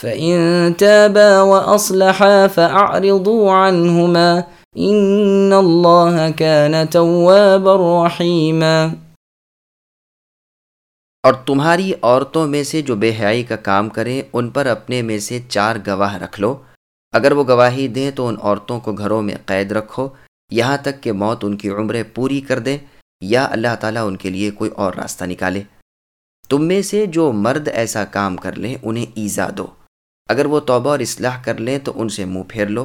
فإن تابا وأصلحا فأعرضوا عنهما إن الله كان توابا رحيما۔ اور تمہاری عورتوں میں سے جو بے حیائی کا کام کریں، ان پر اپنے میں سے چار گواہ رکھ لو۔ اگر وہ گواہی دیں تو ان عورتوں کو گھروں میں قید رکھو۔ یہاں تک کہ موت ان کی عمریں پوری کر دیں، یا اللہ تعالیٰ ان کے لیے کوئی اور راستہ نکالے۔ تم میں سے جو مرد ایسا کام کر لیں، انہیں ایزا دو۔ اگر وہ توبہ اور اصلاح کر لیں تو ان سے منہ پھیر لو۔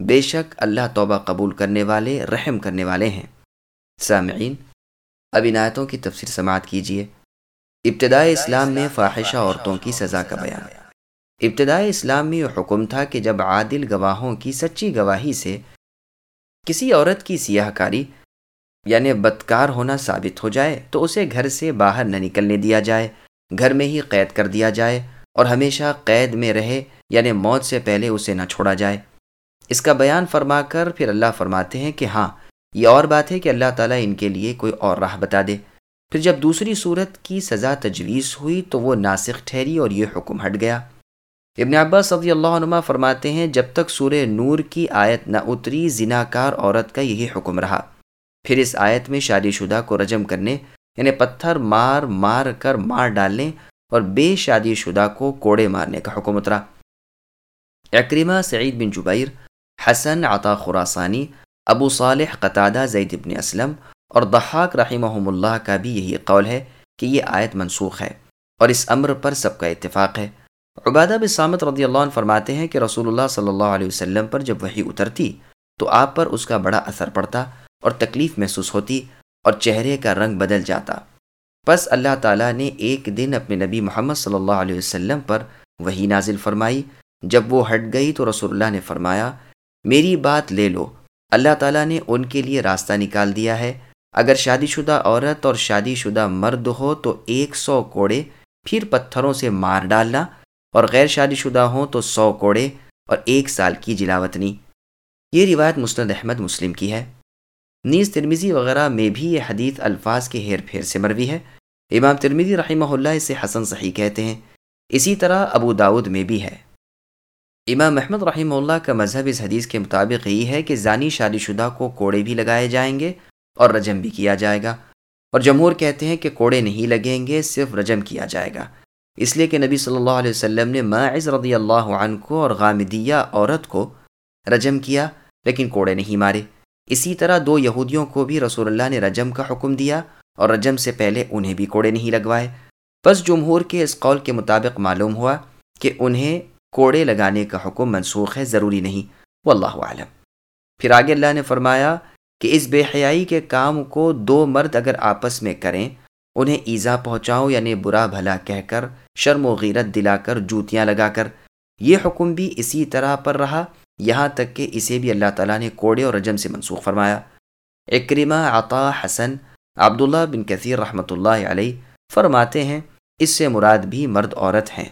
بے شک اللہ توبہ قبول کرنے والے، رحم کرنے والے ہیں۔ سامعین، اب عنایتوں کی تفسیر سماعت کیجیے ابتدائی اسلام میں فاحشہ عورتوں کی سزا کا بیان۔ ابتدائی اسلام میں یہ حکم تھا کہ جب عادل گواہوں کی سچی گواہی سے کسی عورت کی سیاہ کاری یعنی بدکار ہونا ثابت ہو جائے، تو اسے گھر سے باہر نہ نکلنے دیا جائے۔ گھر میں ہی قید کر دیا جائے اور ہمیشہ قید میں رہے۔ یعنی موت سے پہلے اسے نہ چھوڑا جائے۔ اس کا بیان فرما کر پھر اللہ فرماتے ہیں کہ ہاں یہ اور بات ہے کہ اللہ تعالیٰ ان کے لیے کوئی اور راہ بتا دے۔ پھر جب دوسری صورت کی سزا تجویز ہوئی تو وہ ناسخ ٹھہری اور یہ حکم ہٹ گیا۔ ابن عباس صدی اللہ عنہ فرماتے ہیں، جب تک سورہ نور کی آیت نہ اتری، زناکار عورت کا یہی حکم رہا۔ پھر اس آیت میں شادی شدہ کو رجم کرنے یعنی پتھر مار مار کر مار ڈالنے اور بے شادی شدہ کو کوڑے مارنے کا حکم اترا۔ اکریمہ سعید بن جبیر، حسن عطا خراسانی، ابو صالح قطادہ زید بن اسلم اور دحاق رحمہ اللہ کا بھی یہی قول ہے کہ یہ آیت منسوخ ہے اور اس امر پر سب کا اتفاق ہے۔ عبادہ بسامت رضی اللہ عنہ فرماتے ہیں کہ رسول اللہ صلی اللہ علیہ وسلم پر جب وہی اترتی تو آپ پر اس کا بڑا اثر پڑتا اور تکلیف محسوس ہوتی اور چہرے کا رنگ بدل جاتا۔ بس اللہ تعالیٰ نے ایک دن اپنے نبی محمد صلی اللہ علیہ وسلم پر وہی نازل فرمائی جب وہ ہٹ گئی تو رسول اللہ نے فرمایا، میری بات لے لو۔ اللہ تعالیٰ نے ان کے لیے راستہ نکال دیا ہے۔ اگر شادی شدہ عورت اور شادی شدہ مرد ہو تو ایک سو کوڑے پھر پتھروں سے مار ڈالنا، اور غیر شادی شدہ ہوں تو سو کوڑے اور ایک سال کی جلاوطنی۔ یہ روایت مسند احمد مسلم کی ہے۔ نیز ترمیزی وغیرہ میں بھی یہ حدیث الفاظ کے ہیر پھیر سے مروی ہے۔ امام ترمیزی رحمہ اللہ اسے حسن صحیح کہتے ہیں۔ اسی طرح ابو داود میں بھی ہے۔ امام محمد رحمہ اللہ کا مذہب اس حدیث کے مطابق یہی ہے کہ زانی شادی شدہ کو کوڑے بھی لگائے جائیں گے اور رجم بھی کیا جائے گا۔ اور جمہور کہتے ہیں کہ کوڑے نہیں لگیں گے، صرف رجم کیا جائے گا۔ اس لیے کہ نبی صلی اللہ علیہ وسلم نے ماعز رضی اللہ عنہ کو اور غامدیہ عورت کو رجم کیا، لیکن کوڑے نہیں مارے۔ اسی طرح دو یہودیوں کو بھی رسول اللہ نے رجم کا حکم دیا اور رجم سے پہلے انہیں بھی کوڑے نہیں لگوائے۔ بس جمہور کے اس قول کے مطابق معلوم ہوا کہ انہیں کوڑے لگانے کا حکم منسوخ ہے، ضروری نہیں۔ وہ اللہ عالم پھر آگے اللہ نے فرمایا کہ اس بے حیائی کے کام کو دو مرد اگر آپس میں کریں، انہیں ایزا پہنچاؤ یعنی برا بھلا کہہ کر شرم و غیرت دلا کر جوتیاں لگا کر۔ یہ حکم بھی اسی طرح پر رہا، یہاں تک کہ اسے بھی اللہ تعالیٰ نے کوڑے اور رجم سے منسوخ فرمایا۔ اکریمہ عطا حسن، عبداللہ بن کثیر رحمۃ اللہ علیہ، فرماتے ہیں، اس سے مراد بھی مرد عورت ہیں۔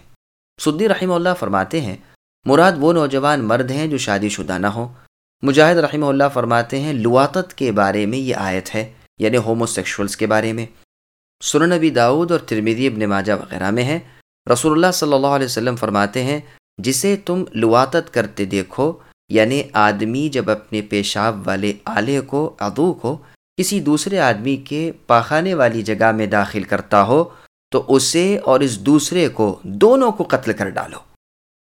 سدی رحمہ اللہ فرماتے ہیں، مراد وہ نوجوان مرد ہیں جو شادی شدہ نہ ہوں۔ مجاہد رحمہ اللہ فرماتے ہیں، لواطت کے بارے میں یہ آیت ہے یعنی ہومو سیکشولس کے بارے میں۔ نبی داود اور ترمیدی ابن ماجہ وغیرہ میں ہے رسول اللہ صلی اللہ علیہ وسلم فرماتے ہیں، جسے تم لواطت کرتے دیکھو یعنی آدمی جب اپنے پیشاب والے آلے کو ادو کو کسی دوسرے آدمی کے پاخانے والی جگہ میں داخل کرتا ہو تو اسے اور اس دوسرے کو دونوں کو قتل کر ڈالو۔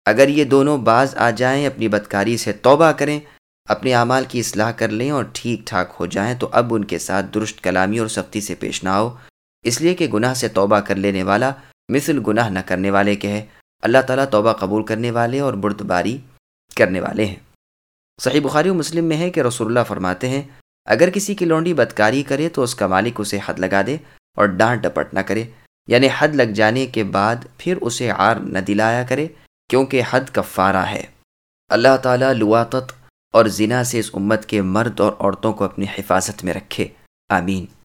اگر یہ دونوں باز آ جائیں، اپنی بدکاری سے توبہ کریں، اپنے اعمال کی اصلاح کر لیں اور ٹھیک ٹھاک ہو جائیں، تو اب ان کے ساتھ درست کلامی اور سختی سے پیش نہ ہو اس لیے کہ گناہ سے توبہ کر لینے والا مثل گناہ نہ کرنے والے کے ہے۔ اللہ تعالیٰ توبہ قبول کرنے والے اور بردباری کرنے والے ہیں۔ صحیح بخاری و مسلم میں ہے کہ رسول اللہ فرماتے ہیں، اگر کسی کی لونڈی بدکاری کرے تو اس کا مالک اسے حد لگا دے اور ڈانٹ ڈپٹ نہ کرے۔ یعنی حد لگ جانے کے بعد پھر اسے عار نہ دلایا کرے، کیونکہ حد کفارہ ہے۔ اللہ تعالیٰ لواطت اور زنا سے اس امت کے مرد اور عورتوں کو اپنی حفاظت میں رکھے۔ آمین۔